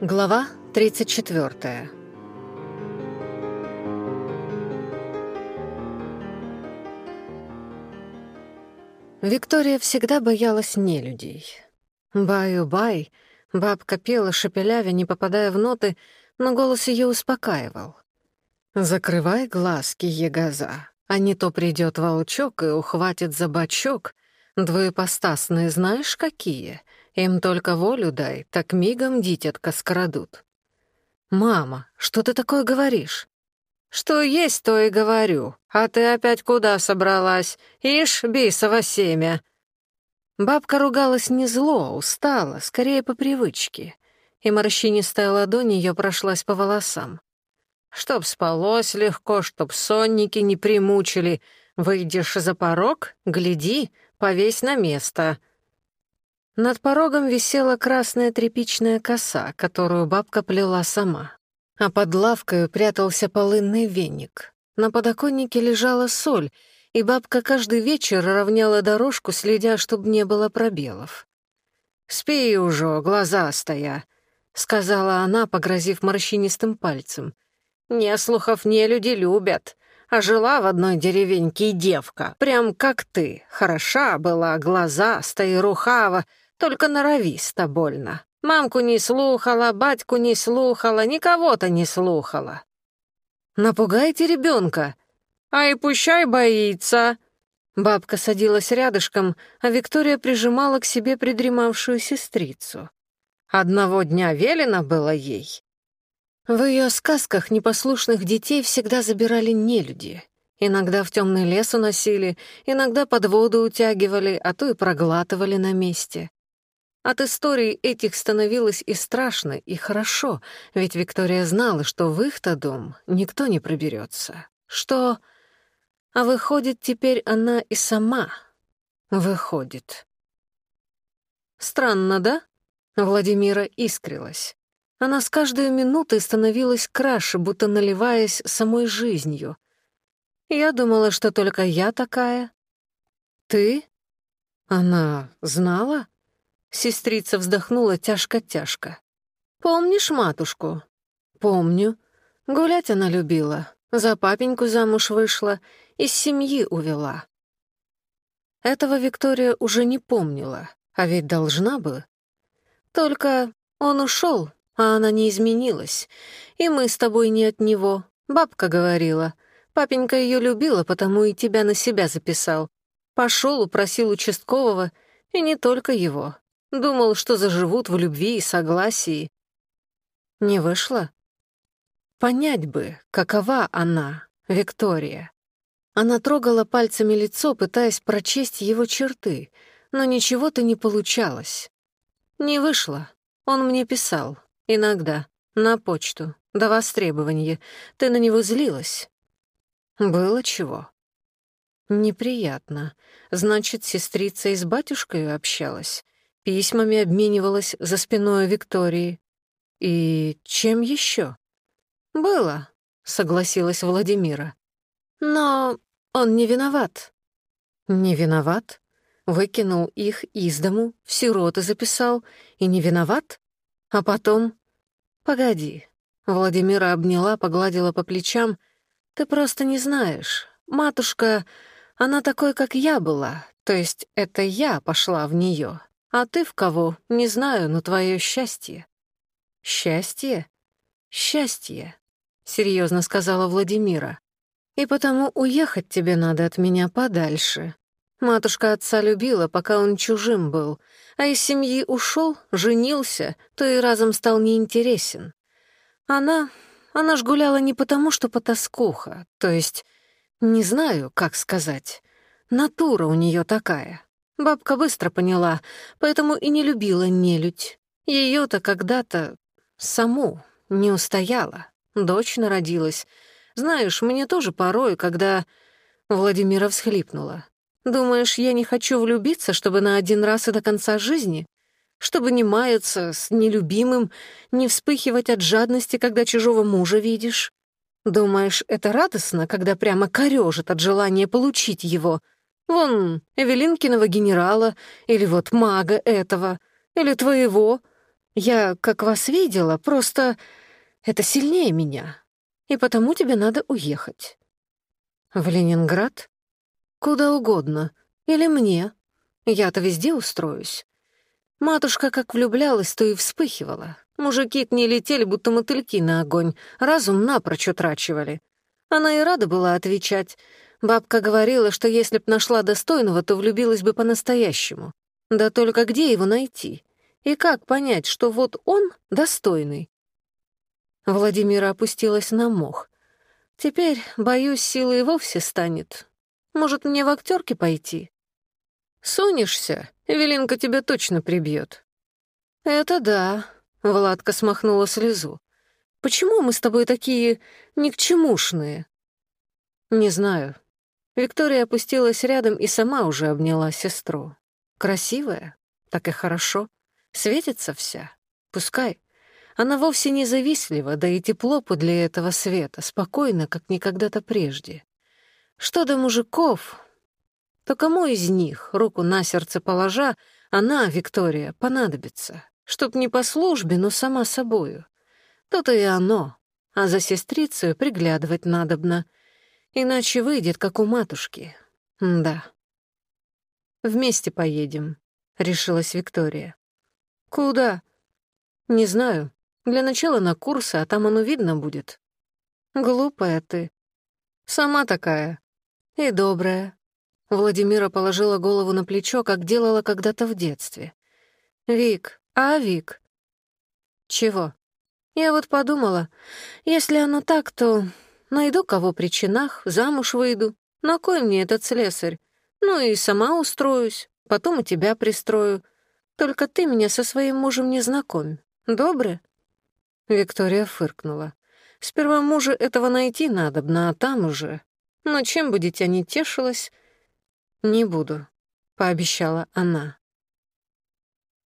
Глава 34 Виктория всегда боялась нелюдей. «Баю-бай», бабка пела, шепелявя, не попадая в ноты, но голос ее успокаивал. «Закрывай глазки, ягоза, а не то придет волчок и ухватит за бочок. Двоепостасные знаешь какие? Им только волю дай, так мигом дитятка скрадут. «Мама, что ты такое говоришь?» «Что есть, то и говорю. А ты опять куда собралась? Ишь, бисово семя!» Бабка ругалась не зло, а устала, скорее по привычке. И морщинистая ладонь ее прошлась по волосам. «Чтоб спалось легко, чтоб сонники не примучили. Выйдешь за порог — гляди, повесь на место. Над порогом висела красная тряпичная коса, которую бабка плела сама, а под лавкой прятался полынный веник. На подоконнике лежала соль, и бабка каждый вечер равняла дорожку, следя, чтобы не было пробелов. «Спи уже, глаза стоя, сказала она, погрозив морщинистым пальцем. слухов, не люди любят, а жила в одной деревеньке девка, прям как ты, хороша была, глаза стоя, рухава, только норовисто больно. Мамку не слухала, батьку не слухала, никого-то не слухала. «Напугайте ребенка!» «А и пущай боится!» Бабка садилась рядышком, а Виктория прижимала к себе придремавшую сестрицу. Одного дня велено было ей. В ее сказках непослушных детей всегда забирали нелюди. Иногда в темный лес уносили, иногда под воду утягивали, а то и проглатывали на месте. От историй этих становилось и страшно, и хорошо, ведь Виктория знала, что в их-то дом никто не проберется. Что... А выходит, теперь она и сама выходит. Странно, да? Владимира искрилась. Она с каждой минутой становилась краше, будто наливаясь самой жизнью. Я думала, что только я такая. Ты? Она знала? Сестрица вздохнула тяжко-тяжко. Помнишь матушку? Помню. Гулять она любила. За папеньку замуж вышла, из семьи увела. Этого Виктория уже не помнила, а ведь должна бы. Только он ушел, а она не изменилась. И мы с тобой не от него. Бабка говорила. Папенька ее любила, потому и тебя на себя записал. Пошел, упросил участкового, и не только его. Думал, что заживут в любви и согласии. Не вышло? Понять бы, какова она, Виктория. Она трогала пальцами лицо, пытаясь прочесть его черты, но ничего-то не получалось. Не вышло. Он мне писал. Иногда. На почту. До востребования. Ты на него злилась? Было чего? Неприятно. Значит, сестрица и с батюшкой Письмами обменивалась за спиной Виктории. И чем еще? «Было», — согласилась Владимира. «Но он не виноват». «Не виноват?» Выкинул их из дому, в сироты записал. И не виноват? А потом... «Погоди». Владимира обняла, погладила по плечам. «Ты просто не знаешь. Матушка, она такой, как я была. То есть это я пошла в нее. А ты в кого? Не знаю, но твое счастье». «Счастье? Счастье», — серьезно сказала Владимира. «И потому уехать тебе надо от меня подальше. Матушка отца любила, пока он чужим был, а из семьи ушел, женился, то и разом стал неинтересен. Она... она ж гуляла не потому, что потаскуха, то есть... Не знаю, как Бабка быстро поняла, поэтому и не любила нелюдь. Ее-то когда-то саму не устояла, дочь народилась. Знаешь, мне тоже порой, когда... Владимира всхлипнула. «Думаешь, я не хочу влюбиться, чтобы на один раз и до конца жизни? Чтобы не маяться с нелюбимым, не вспыхивать от жадности, когда чужого мужа видишь? Думаешь, это радостно, когда прямо корёжит от желания получить его, Вон, Эвелинкиного генерала, или вот мага этого, или твоего. Я, как вас видела, просто... Это сильнее меня. И потому тебе надо уехать. В Ленинград? Куда угодно. Или мне. Я-то везде устроюсь. Матушка как влюблялась, то и вспыхивала. Мужики к ней летели, будто мотыльки на огонь, разум напрочь утрачивали. Она и рада была отвечать. Бабка говорила, что если б нашла достойного, то влюбилась бы по-настоящему. Да только где его найти? И как понять, что вот он достойный? Владимира опустилась на мох. Теперь, боюсь, силы и вовсе станет. Может, мне в актерке пойти? Сунешься, Эвелинка тебя точно прибьет. Это да, Владка Виктория опустилась рядом и сама уже обняла сестру. Красивая, так и хорошо. Светится вся. Пускай. Она вовсе не завистлива, да и тепло подле этого света, спокойно, как никогда-то прежде. Что до мужиков, то кому из них, руку на сердце положа, она, Виктория, понадобится? Чтоб не по службе, но сама собою. То-то и оно. А за сестрицей приглядывать надобно — иначе выйдет, как у матушки. да. «Вместе поедем», — решилась Виктория. «Куда?» «Не знаю. Для начала на курсы, а там оно видно будет». «Глупая ты. Сама такая. И добрая». Владимира положила голову на плечо, как делала когда-то в детстве. «Вик, а Вик?» «Чего?» «Я вот подумала, если оно так, то Найду кого при чинах, замуж выйду. На кой мне этот слесарь? Ну и сама устроюсь, потом и тебя пристрою. Только ты меня со своим мужем не знакомь. Добре?» Виктория фыркнула. «Сперва мужа этого найти надобно, а там уже. Но чем бы дитя не тешилось...» «Не буду», — пообещала она.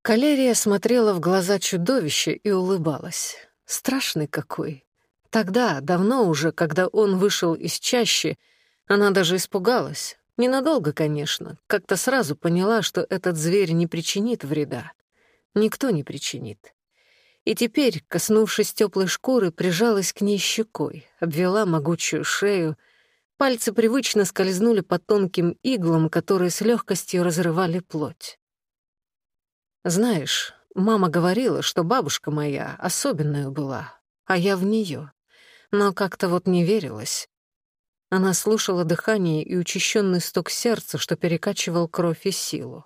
Калерия смотрела в глаза чудовища и улыбалась. Страшный какой. Тогда, давно уже, когда он вышел из чащи, она даже испугалась. Ненадолго, конечно, как-то сразу поняла, что этот зверь не причинит вреда. Никто не причинит. И теперь, коснувшись теплой шкуры, прижалась к ней щекой, обвела могучую шею. Пальцы привычно скользнули по тонким иглам, которые с легкостью разрывали плоть. «Знаешь, мама говорила, что бабушка моя особенная была, а я в нее но как-то вот не верилось. Она слушала дыхание и учащенный стук сердца, что перекачивал кровь и силу.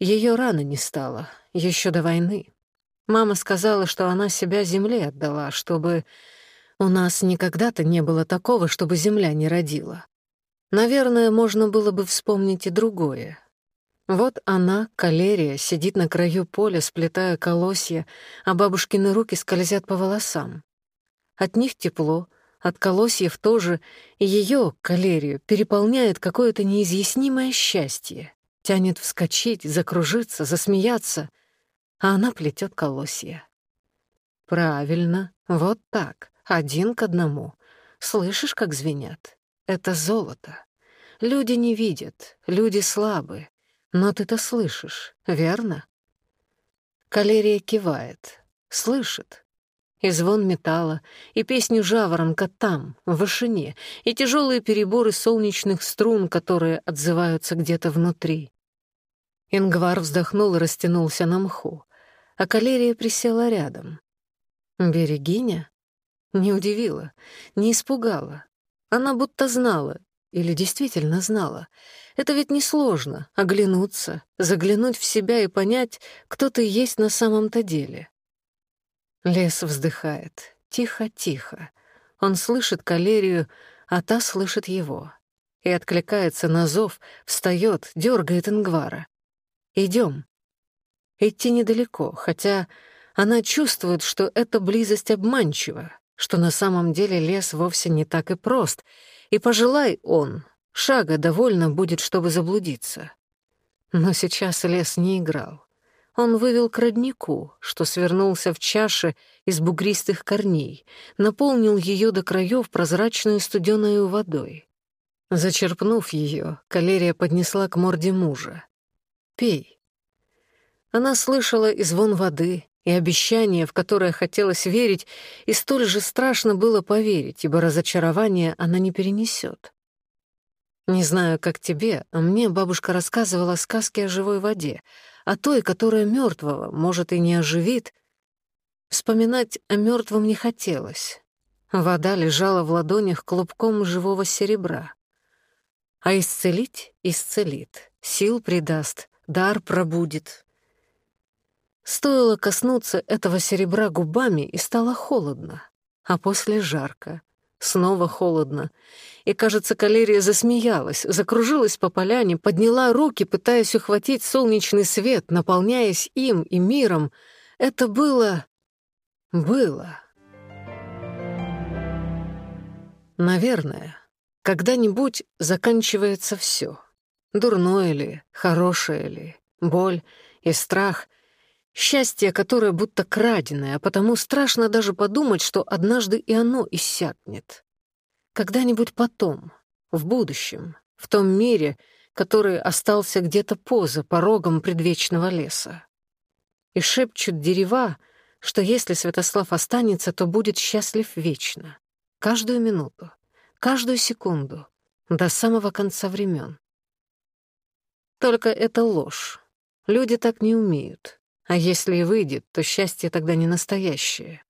Ее рано не стало, еще до войны. Мама сказала, что она себя земле отдала, чтобы... У нас никогда-то не было такого, чтобы земля не родила. Наверное, можно было бы вспомнить и другое. Вот она, калерия, сидит на краю поля, сплетая колосья, а бабушкины руки скользят по волосам. От них тепло, от колосьев тоже. И ее, калерию, переполняет какое-то неизъяснимое счастье. Тянет вскочить, закружиться, засмеяться. А она плетет колосья. Правильно, вот так, один к одному. Слышишь, как звенят? Это золото. Люди не видят, люди слабы. Но ты-то слышишь, верно? Калерия кивает, слышит, И звон металла, и песню жаворонка там, в вышине, и тяжелые переборы солнечных струн, которые отзываются где-то внутри. Ингвар вздохнул и растянулся на мху, а калерия присела рядом. Берегиня? Не удивила, не испугала. Она будто знала, или действительно знала, это ведь несложно — оглянуться, заглянуть в себя и понять, кто ты есть на самом-то деле. Лес вздыхает. Тихо-тихо. Он слышит калерию, а та слышит его. И откликается на зов, встает, дергает Ингвара. Идем. Идти недалеко, хотя она чувствует, что эта близость обманчива, что на самом деле лес вовсе не так и прост, и пожелай он, Шага довольно будет, чтобы заблудиться. Но сейчас лес не играл. Он вывел к роднику, что свернулся в чаше из бугристых корней, наполнил ее до краев прозрачной студеной водой. Зачерпнув ее, калерия поднесла к морде мужа. «Пей». Она слышала и звон воды, и обещание, в которое хотелось верить, и столь же страшно было поверить, ибо разочарование она не перенесет. Не знаю, как тебе, а мне бабушка рассказывала сказки о живой воде — о той, которая мертвого, может, и не оживит. Вспоминать о мертвом не хотелось. Вода лежала в ладонях клубком живого серебра. А исцелить — исцелит, сил придаст, дар пробудит. Стоило коснуться этого серебра губами, и стало холодно, а после жарко. Снова холодно. И, кажется, калерия засмеялась, закружилась по поляне, подняла руки, пытаясь ухватить солнечный свет, наполняясь им и миром. Это было... было. Наверное, когда-нибудь заканчивается все. Дурное ли, хорошее ли, боль и страх — Счастье, которое будто краденое, а потому страшно даже подумать, что однажды и оно иссякнет. Когда-нибудь потом, в будущем, в том мире, который остался где-то поза порогом предвечного леса. И шепчут дерева, что если Святослав останется, то будет счастлив вечно. Каждую минуту, каждую секунду, до самого конца времен. Только это ложь. Люди так не умеют. А если и выйдет, то счастье тогда не настоящее.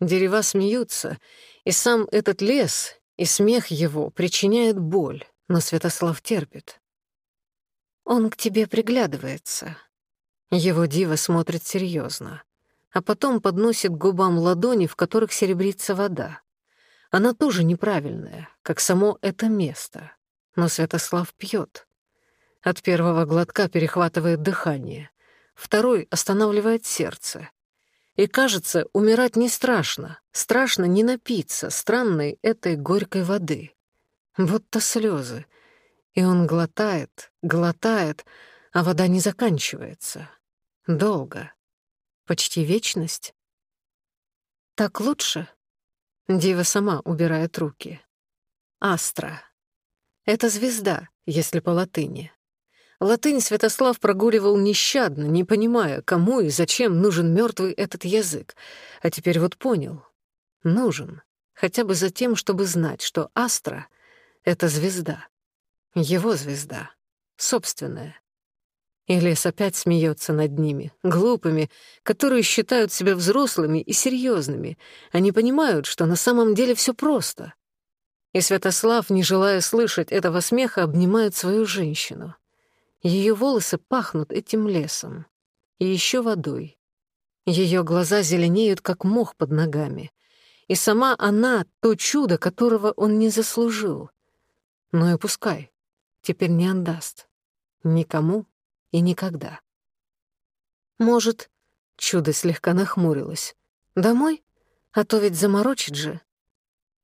Дерева смеются, и сам этот лес, и смех его причиняет боль, но Святослав терпит. Он к тебе приглядывается. Его дива смотрит серьезно, а потом подносит к губам ладони, в которых серебрится вода. Она тоже неправильная, как само это место. Но Святослав пьет. От первого глотка перехватывает дыхание второй останавливает сердце. И кажется, умирать не страшно. Страшно не напиться странной этой горькой воды. Вот-то слезы. И он глотает, глотает, а вода не заканчивается. Долго. Почти вечность. Так лучше? Дива сама убирает руки. Астра. Это звезда, если по латыни. Латынь Святослав прогуливал нещадно, не понимая, кому и зачем нужен мертвый этот язык. А теперь вот понял. Нужен. Хотя бы за тем, чтобы знать, что Астра — это звезда. Его звезда. Собственная. Элис опять смеется над ними, глупыми, которые считают себя взрослыми и серьезными. Они понимают, что на самом деле все просто. И Святослав, не желая слышать этого смеха, обнимает свою женщину. Ее волосы пахнут этим лесом. И еще водой. Ее глаза зеленеют, как мох под ногами. И сама она — то чудо, которого он не заслужил. Но и пускай. Теперь не отдаст. Никому и никогда. Может, чудо слегка нахмурилось. Домой? А то ведь заморочит же.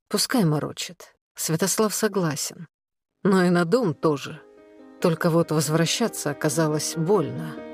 Пускай морочит. Святослав согласен. Но и на дом тоже. Только вот возвращаться оказалось больно.